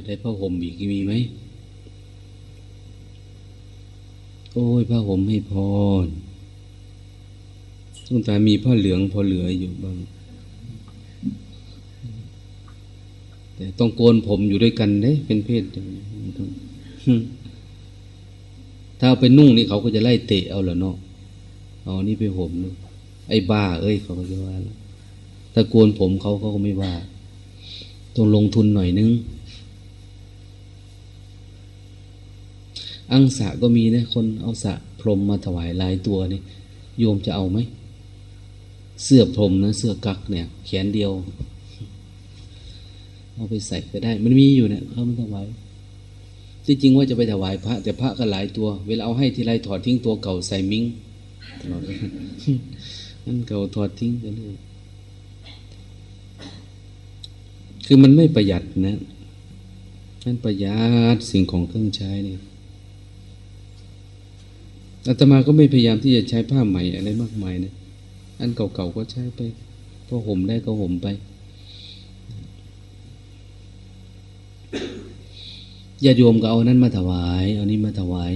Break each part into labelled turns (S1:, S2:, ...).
S1: ากได้ผ้าห่มอีกมีไหม โอ้ยผ้าห่มให้พรต้องตามีผ้าเหลืองพอเหลืออยู่บ้าง แต่ต้องโกนผมอยู่ด้วยกันเด้เป็นเพศถ้าเอาไปนุ่งนี่เขาก็จะไล่เตะเอาละเนาะเอานี่ไปห่มเนาะไอ้บ้า เอ้ยเขาก็จะว่าถ้าโกนผมเขาเขาก็ไม่ว่า ต้องลงทุนหน่อยนึง อังสะก็มีนะคนเอาสะพรมมาถวายลายตัวนี่โยมจะเอาไหม เสื้อพรมนะเสื้อกักเนี่ยแขนเดียว เอาไปใส่ก็ได้ มันมีอยู่เนี่ยเขาไม่ถวายที่จริงว่าจะไปถวายพระ แต่พระก็หลายตัว เวลาเอาให้ทีไรถอดทิ้งตัวเก่าใส่มิ้งตลอดนั่นเก่าถอดทิ้งกันเลยคือมันไม่ประหยัดนะนั่นประหยัดสิ่งของเครื่องใช้เนี่ย อาตมาก็ไม่พยายามที่จะใช้ผ้าใหม่อะไรมากมายนะ อันเก่าๆก็ใช้ไปพอห่มได้ก็ห่มไปญาติโยมก็เอานั้นมาถวาย เอานี้มาถวาย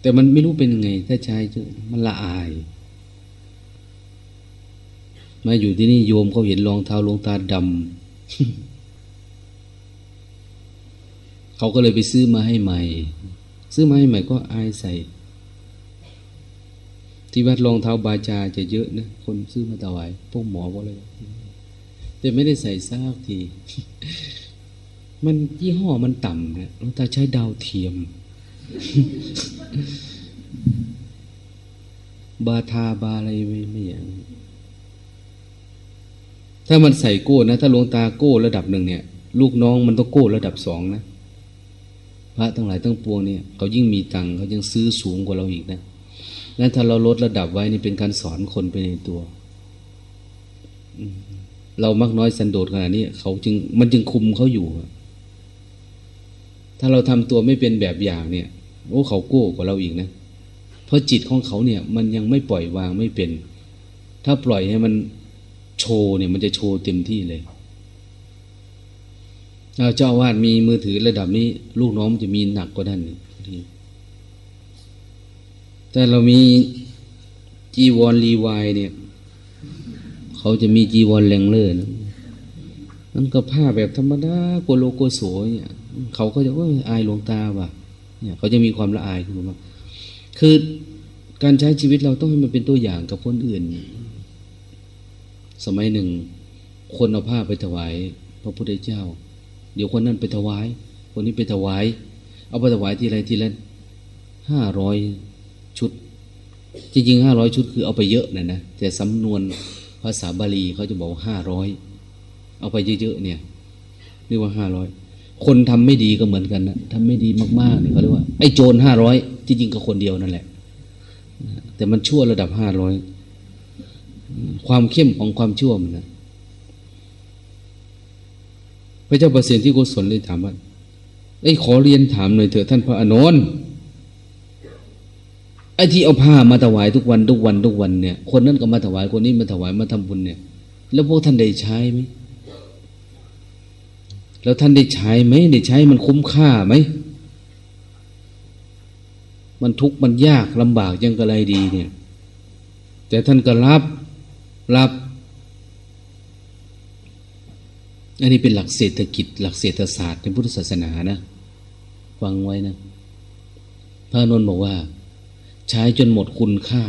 S1: แต่มันไม่รู้เป็นไง ถ้าใช้มันละอาย มาอยู่ที่นี่โยมเขาเห็นรองเท้าลงตาดำเขาก็เลยไปซื้อมาให้ใหม่ ซื้อมาให้ใหม่ก็อายใส่ ที่วัดรองเท้าบาจาจะเยอะนะคนซื้อมาถวายพวกหมอก็เลยแต่ไม่ได้ใส่ซากที มันยี่ห้อมันต่ำนะเราแต่ใช้ดาวเทียม บาทาบาอะไรไม่ไม่อย่างถ้ามันใส่โก้นะ ถ้าลงตาโก้ระดับหนึ่งเนี่ย ลูกน้องมันต้องโก้ระดับสองนะ พระทั้งหลายทั้งปวงเนี่ยเขายิ่งมีตังเขายังซื้อสูงกว่าเราอีกนะนั้นถ้าเราลดระดับไว้นี่เป็นการสอนคนไปในตัว เรามักน้อยสันโดษขนาดนี้เขาจึงมันจึงคุมเขาอยู่ ถ้าเราทำตัวไม่เป็นแบบอย่างเนี่ย โอ้เขาโก้กว่าเราอีกนะ เพราะจิตของเขาเนี่ย มันยังไม่ปล่อยวางไม่เป็น ถ้าปล่อยให้มันโชว์เนี่ย มันจะโชว์เต็มที่เลย เจ้าวาดมีมือถือระดับนี้ ลูกน้องจะมีหนักกว่านั้นทีแต่เรามีจีวรรีวายเนี่ย เขาจะมีจีวรแรงเล่อนะนั่นก็ผ้าแบบธรรมดาโกโลโกโสเนี่ย เขาก็จะว่าอายหลวงตาว่ะ เนี่ย เขาจะมีความละอายขึ้นมาคือการใช้ชีวิตเราต้องให้มันเป็นตัวอย่างกับคนอื่น สมัยหนึ่ง คนเอาผ้าไปถวาย พระพุทธเจ้า เดี๋ยวคนนั้นไปถวาย คนนี้ไปถวาย เอาไปถวายทีไรทีละห้าร้อยชุด จริงๆห้าร้อยชุดคือเอาไปเยอะนะนะแต่สำนวนภาษาบาลีเขาจะบอกห้าร้อยเอาไปเยอะๆเนี่ยเรียกว่าห้าร้อยคนทำไม่ดีก็เหมือนกันนะทำไม่ดีมากๆเนี่ยเขาเรียกว่าไอ้โจรห้าร้อยจริงๆก็คนเดียวนั่นแหละ แต่มันชั่วระดับห้าร้อยความเข้มของความชั่วมันนะพ ระเจ้าประสิทธิโกศลเลยถามว่าไอ้ขอเรียนถามหน่อยเถอะท่านพระอนุนไอ้ที่เอาผ้ามาถวายทุกวันทุกวันทุกวันเนี่ย คนนั้นก็มาถวายคนนี้มาถวายมาทำบุญเนี่ย แล้วพวกท่านได้ใช้ไหมแล้วท่านได้ใช้ไหมได้ใช้มันคุ้มค่าไหมมันทุกข์มันยากลำบากยังกระไรดีเนี่ย แต่ท่านก็รับรับ อันนี้เป็นหลักเศรษฐกิจ หลักเศรษฐศาสตร์ในพุทธศาสนานะฟังไว้นะพระนนท์บอกว่า ใช้จนหมดคุณค่า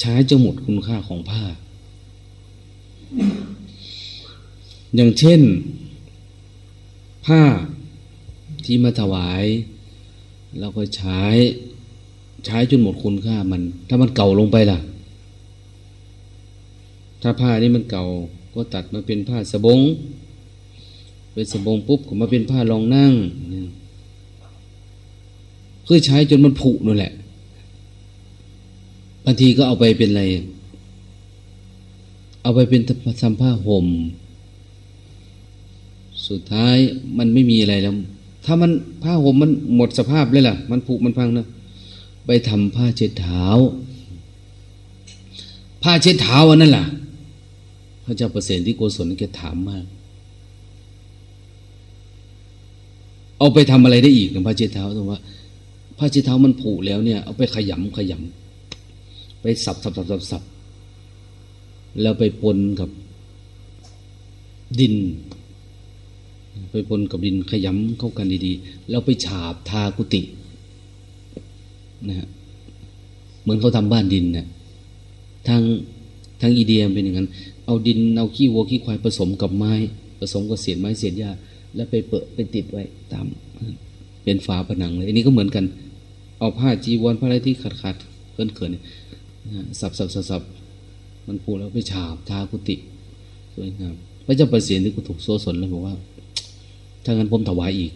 S1: ใช้จนหมดคุณค่าของผ้า อย่างเช่น ผ้าที่มาถวายเราก็ใช้ใช้จนหมดคุณค่ามัน ถ้ามันเก่าลงไปล่ะ ถ้าผ้านี้มันเก่าก็ตัดมาเป็นผ้าสบง เป็นสบงปุ๊บก็มาเป็นผ้ารองนั่งคือใช้จนมันผุนั่นแหละบางทีก็เอาไปเป็นอะไร เอาไปเป็นทำผ้าห่ม สุดท้ายมันไม่มีอะไรแล้ว ถ้ามันผ้าห่มมันหมดสภาพเลยล่ะ มันผุมันพังนะไปทำผ้าเช็ดเท้า ผ้าเช็ดเท้าอันนั้นล่ะ พระเจ้าเปรตที่โกศลแกถามมาก เอาไปทำอะไรได้อีกนะพระเจ้าเท้าตรงว่าผ้าเช็ดเท้ามันผุแล้วเนี่ย เอาไปขยำขยำไปสับสับสับสับสับแล้วไปปนกับดิน ไปปนกับดินขยำเข้ากันดีๆ แล้วไปฉาบทากุฏินะฮะเหมือนเขาทำบ้านดินเนะ่ยทางทางอีเดียมเป็นอย่างนั้น เอาดินเอาขี้วัวขี้ควายผสมกับไม้ ผสมกับเศษไม้เศษหญ้า แล้วไปเปิดไปติดไว้ตาม เป็นฝาผนังเลยอันนี้ก็เหมือนกัน เอาผ้าจีวรผ้าอะไรที่ขาดขาดเกินเกินสับสับสับสับมันปูแล้วไปฉาบทากุฏิสวยงามพระเจ้าประสิทธิ์นี่ก็ถูกโซสนแล้วบอกว่า ถ้างั้นผมถวายอีก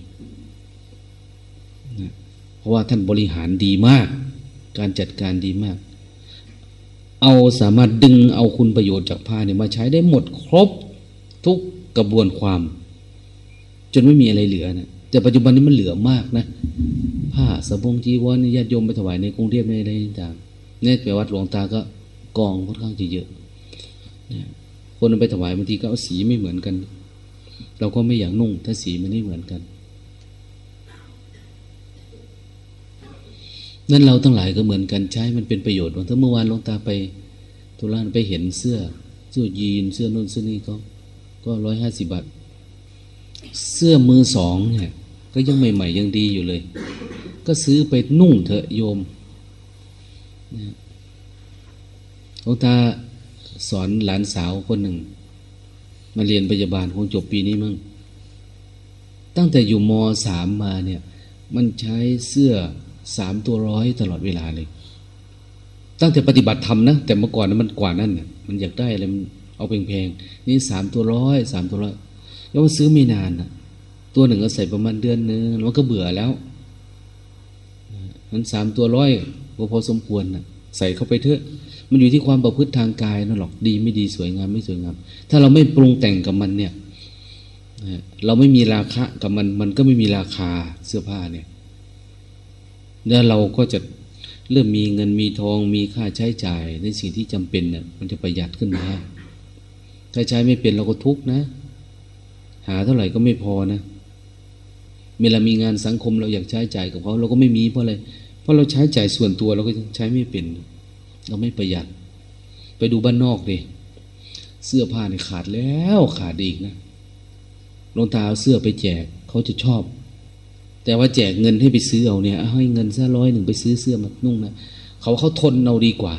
S1: นะเพราะว่าท่านบริหารดีมาก การจัดการดีมาก เอาสามารถดึงเอาคุณประโยชน์จากผ้าเนี่ยมาใช้ได้หมดครบทุกกระบวนความ นไม่มีอะไรเหลือนะแต่ปัจจุบันนี้มันเหลือมากนะผ้าสบงจีวรญาติโยมไปถวายในกรุงเทพในอะไรต่างเนี่ยไปวัดหลวงตาก็กองค่อนข้างจะเยอะคนไปถวายบางทีก็เอาสีไม่เหมือนกัน เราก็ไม่อยากนุ่ง ถ้าสีมันไม่เหมือนกันนั่นเราทั้งหลายก็เหมือนกันใช้มันเป็นประโยชน์วันถ้าเมื่อวานหลวงตาไปทุลานไปเห็นเสื้อเสื้อยีนเสื้อนุ่นเสื้อนี่ก็ก็ร้อยห้าสิบบาท เสื้อมือสองเนี่ย ก็ยังใหม่ ๆ ยังดีอยู่เลย ก็ซื้อไปนุ่งเถอะโยมหลวงตาสอนหลานสาวคนหนึ่ง มาเรียนพยาบาลคงจบปีนี้มั้งตั้งแต่อยู่มสามมาเนี่ย มันใช้เสื้อสามตัวร้อยตลอดเวลาเลย ตั้งแต่ปฏิบัติธรรมนะ แต่เมื่อก่อนนะมันกว่านั้นเนี่ยมันอยากได้อะไรมันเอาแพงๆนี่สามตัวร้อยสามตัวร้อย แล้วซื้อไม่นานนะตัวหนึ่งก็ใส่ประมาณเดือนนึงมันก็เบื่อแล้วมันสามตัวร้อยก็พอสมควรนะใส่เข้าไปเถอะ มันอยู่ที่ความประพฤติทางกายนั่นหรอกดีไม่ดีสวยงามไม่สวยงาม ถ้าเราไม่ปรุงแต่งกับมันเนี่ยเราไม่มีราคากับมันมันก็ไม่มีราคาเสื้อผ้าเนี่ยแล้วเราก็จะเริ่มมีเงินมีทองมีค่าใช้จ่ายในสิ่งที่จำเป็นเนี่ยมันจะประหยัดขึ้นมาถ้าใช้ไม่เป็นเราก็ทุกข์นะ หาเท่าไหร่ก็ไม่พอนะเวลามีงานสังคมเราอยากใช้จ่ายกับเขาเราก็ไม่มีเพราะอะไรเพราะเราใช้จ่ายส่วนตัวเราก็ใช้ไม่เป็น เราไม่ประหยัด ไปดูบ้านนอกดิเสื้อผ้าเนี่ยขาดแล้วขาดอีกนะลงตาเอาเสื้อไปแจกเขาจะชอบ แต่ว่าแจกเงินให้ไปซื้อเอาเนี่ยให้เงินสักร้อยหนึ่งไปซื้อเสื้อมานุ่งนะเขาเขาทนเอาดีกว่า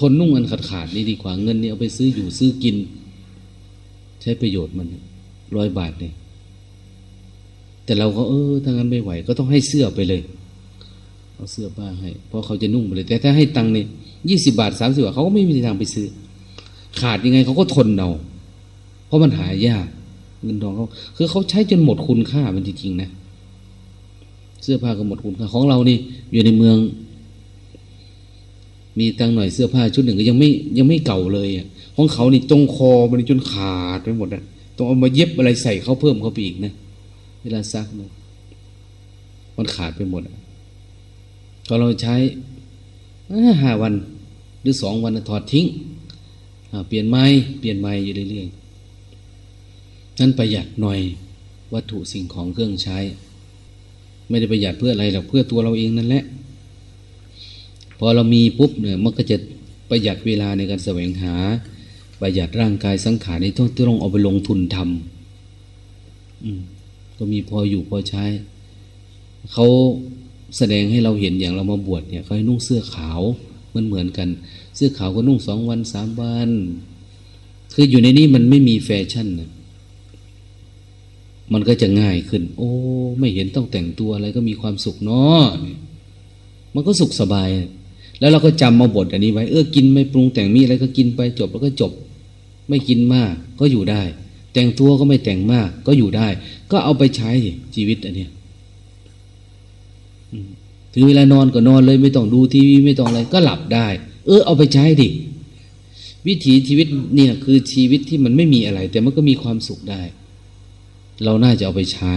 S1: ทนนุ่งอันขาดขาดนี่ดีกว่าเงินเนี่ยเอาไปซื้ออยู่ซื้อกิน ใช้ประโยชน์มัน ร้อยบาทเนี่ยแต่เราก็เออถ้างั้นไม่ไหว ก็ต้องให้เสื้อไปเลยเอาเสื้อผ้าให้ เพราะเขาจะนุ่งไปเลย แต่ถ้าให้ตังค์เนี่ยยี่สิบาทสามสิบาทเขาก็ไม่มีทางไปซื้อ ขาดยังไงเขาก็ทนเอาเพราะมันหายากเงินทองเขาคือเขาใช้จนหมดคุณค่ามันจริงๆนะ เสื้อผ้าก็หมดคุณค่าของเรานี่ อยู่ในเมือง มีตังหน่อยเสื้อผ้าชุดหนึ่งก็ยังไม่ยังไม่เก่าเลยอะของเขานี่ตรงคอมันจนขาดไปหมดอะ ต้องเอามาเย็บอะไรใส่เขาเพิ่มเขาไปอีกนะเวลาซักเนี่ยมันขาดไปหมดพอเราใช้ห้าวันหรือสองวันถอดทิ้งเปลี่ยนไม้เปลี่ยนไม้อยู่เรื่อยๆนั้นประหยัดหน่อยวัตถุสิ่งของเครื่องใช้ ไม่ได้ประหยัดเพื่ออะไรหรอกเพื่อตัวเราเองนั่นแหละ พอเรามีปุ๊บเนี่ยมันก็จะประหยัดเวลาในการแสวงหา ประหยัดร่างกายสังขารในต้องต้องเอาไปลงทุนทำก็มีพออยู่พอใช้ เขาแสดงให้เราเห็นอย่างเรามาบวชเนี่ยเขาให้นุ่งเสื้อขาวมันเหมือนกัน เสื้อขาวก็นุ่งสองวันสามวัน คืออยู่ในนี้มันไม่มีแฟชั่นนะมันก็จะง่ายขึ้น โอ้ ไม่เห็นต้องแต่งตัวอะไรก็มีความสุขเนาะมันก็สุขสบาย แล้วเราก็จำมาบทอันนี้ไว้ เออ กินไม่ปรุงแต่งมีอะไรก็กินไปจบแล้วก็จบ ไม่กินมากก็อยู่ได้ แต่งตัวก็ไม่แต่งมากก็อยู่ได้ ก็เอาไปใช้ชีวิตอันเนี้ยถึงเวลานอนก็นอนเลยไม่ต้องดูทีวีไม่ต้องอะไรก็หลับได้ เออเอาไปใช้ดิวิถีชีวิตเนี่ยคือชีวิตที่มันไม่มีอะไร แต่มันก็มีความสุขได้ เราน่าจะเอาไปใช้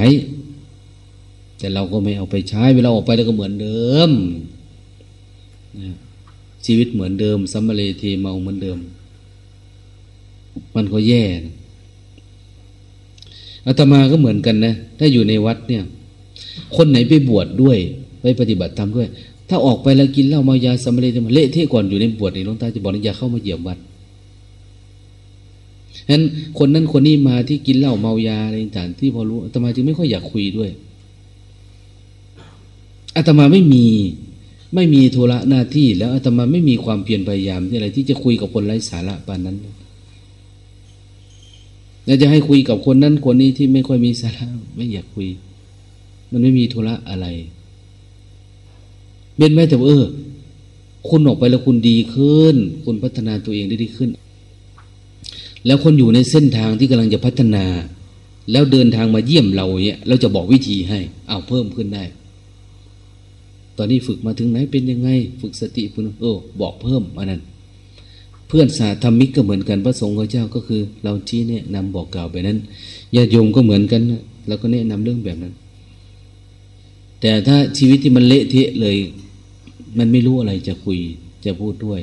S1: แต่เราก็ไม่เอาไปใช้ เวลาออกไปแล้วก็เหมือนเดิมชีวิตเหมือนเดิมสัมมาเลเทเมาเหมือนเดิม มันก็แย่นะอาตมาก็เหมือนกันนะ ถ้าอยู่ในวัดเนี่ย คนไหนไปบวชดด้วย ไปปฏิบัติธรรมด้วย ถ้าออกไปแล้วกินเหล้าเมายาสำเร็จมาเละเทะก่อนอยู่ในบวชในหลวงตาจะบอกอย่าเข้ามาเหยียบวัดฉะนั้นคนนั้นคนนี้มาที่กินเหล้าเมายาอะไรต่างที่พอรู้อาตมาจึงไม่ค่อยอยากคุยด้วยอาตมาไม่มีไม่มีธุระหน้าที่ แล้วอาตมาไม่มีความเพียรพยายามที่อะไรที่จะคุยกับคนไร้สาระปานนั้น แล้วจะให้คุยกับคนนั้นคนนี้ที่ไม่ค่อยมีสาระไม่อยากคุย มันไม่มีธุระอะไรเป็นไหมแต่ว่าเออ คุณออกไปแล้วคุณดีขึ้น คุณพัฒนาตัวเองได้ดีขึ้น แล้วคนอยู่ในเส้นทางที่กำลังจะพัฒนา แล้วเดินทางมาเยี่ยมเราเนี่ยเราจะบอกวิธีให้เอาเพิ่มขึ้นได้ ตอนนี้ฝึกมาถึงไหนเป็นยังไง ฝึกสติพุณเออบอกเพิ่มอันนั้น เพื่อนสาธรรมิกก็เหมือนกันพระสงฆ์เจ้าก็คือ เราชี้แนะนำบอกกล่าวไปนั้นญาติโยมก็เหมือนกันนะเราก็แนะนำเรื่องแบบนั้น แต่ถ้าชีวิตที่มันเละเทะเลย มันไม่รู้อะไรจะคุยจะพูดด้วย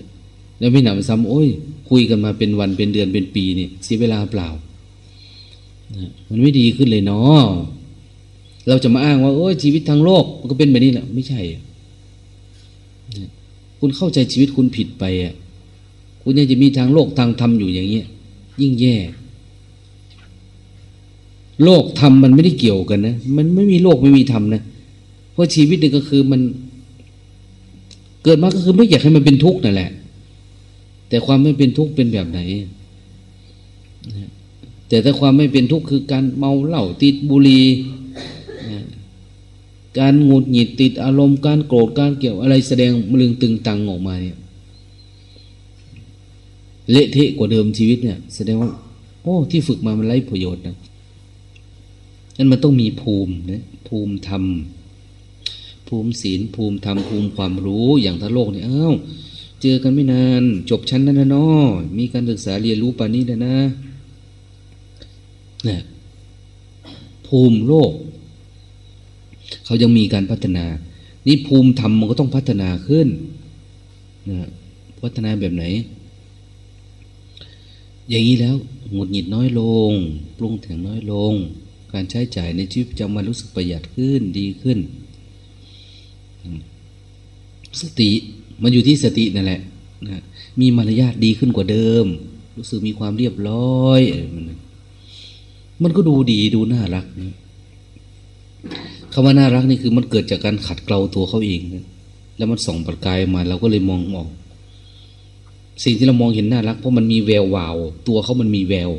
S1: แล้วไม่หนำซ้ำโอ้ย คุยกันมาเป็นวันเป็นเดือนเป็นปีนี่เสียเวลาเปล่ามันไม่ดีขึ้นเลยเนาะเราจะมาอ้างว่าโอ้ยชีวิตทางโลกมันก็เป็นแบบนี้แหละไม่ใช่คุณเข้าใจชีวิตคุณผิดไปอะ คุณยังจะมีทางโลกทางธรรมอยู่อย่างเงี้ย ยิ่งแย่ โลกธรรมมันไม่ได้เกี่ยวกันนะมันไม่มีโลกไม่มีธรรมนะเพราะชีวิตนี่ก็คือมัน เกิดมาก็คือไม่อยากให้มันเป็นทุกข์นั่นแหละ แต่ความไม่เป็นทุกข์เป็นแบบไหนแต่ถ้าความไม่เป็นทุกข์คือการเมาเหล้าติดบุหรี่การหงุดหงิดติดอารมณ์การโกรธการเกี่ยวอะไรแสดงมลึงตึงตังออกมาเนี่ย เละเทะกว่าเดิมชีวิตเนี่ย แสดงว่า โอ้ ที่ฝึกมามันไร้ประโยชน์นะนั่นมันต้องมีภูมินะภูมิธรรม ภูมิศีล ภูมิธรรม ภูมิความรู้อย่างทั้งโลกเนี่ยเอ้า เจอกันไม่นาน จบชั้นนั้นนะนาะมีการศึกษาเรียนรู้ปานนี้นะนะเนี่ยภูมิโลก เขายังมีการพัฒนา นี่ภูมิธรรมมันก็ต้องพัฒนาขึ้นนะพัฒนาแบบไหน อย่างนี้แล้วหงุดหงิดน้อยลง ปรุงแต่งน้อยลง การใช้จ่ายในชีวิตประจำวันรู้สึกประหยัดขึ้นดีขึ้น สติมันอยู่ที่สตินั่นแหละนะมีมารยาทดีขึ้นกว่าเดิม รู้สึกมีความเรียบร้อยมันมันก็ดูดีดูน่ารักนะคำว่าน่ารักนี่คือมันเกิดจากการขัดเกลาตัวเขาเองนะแล้วมันส่องประกายมาเราก็เลยมองมอง สิ่งที่เรามองเห็นน่ารัก เพราะมันมีแวววาว ตัวเขามันมีแวว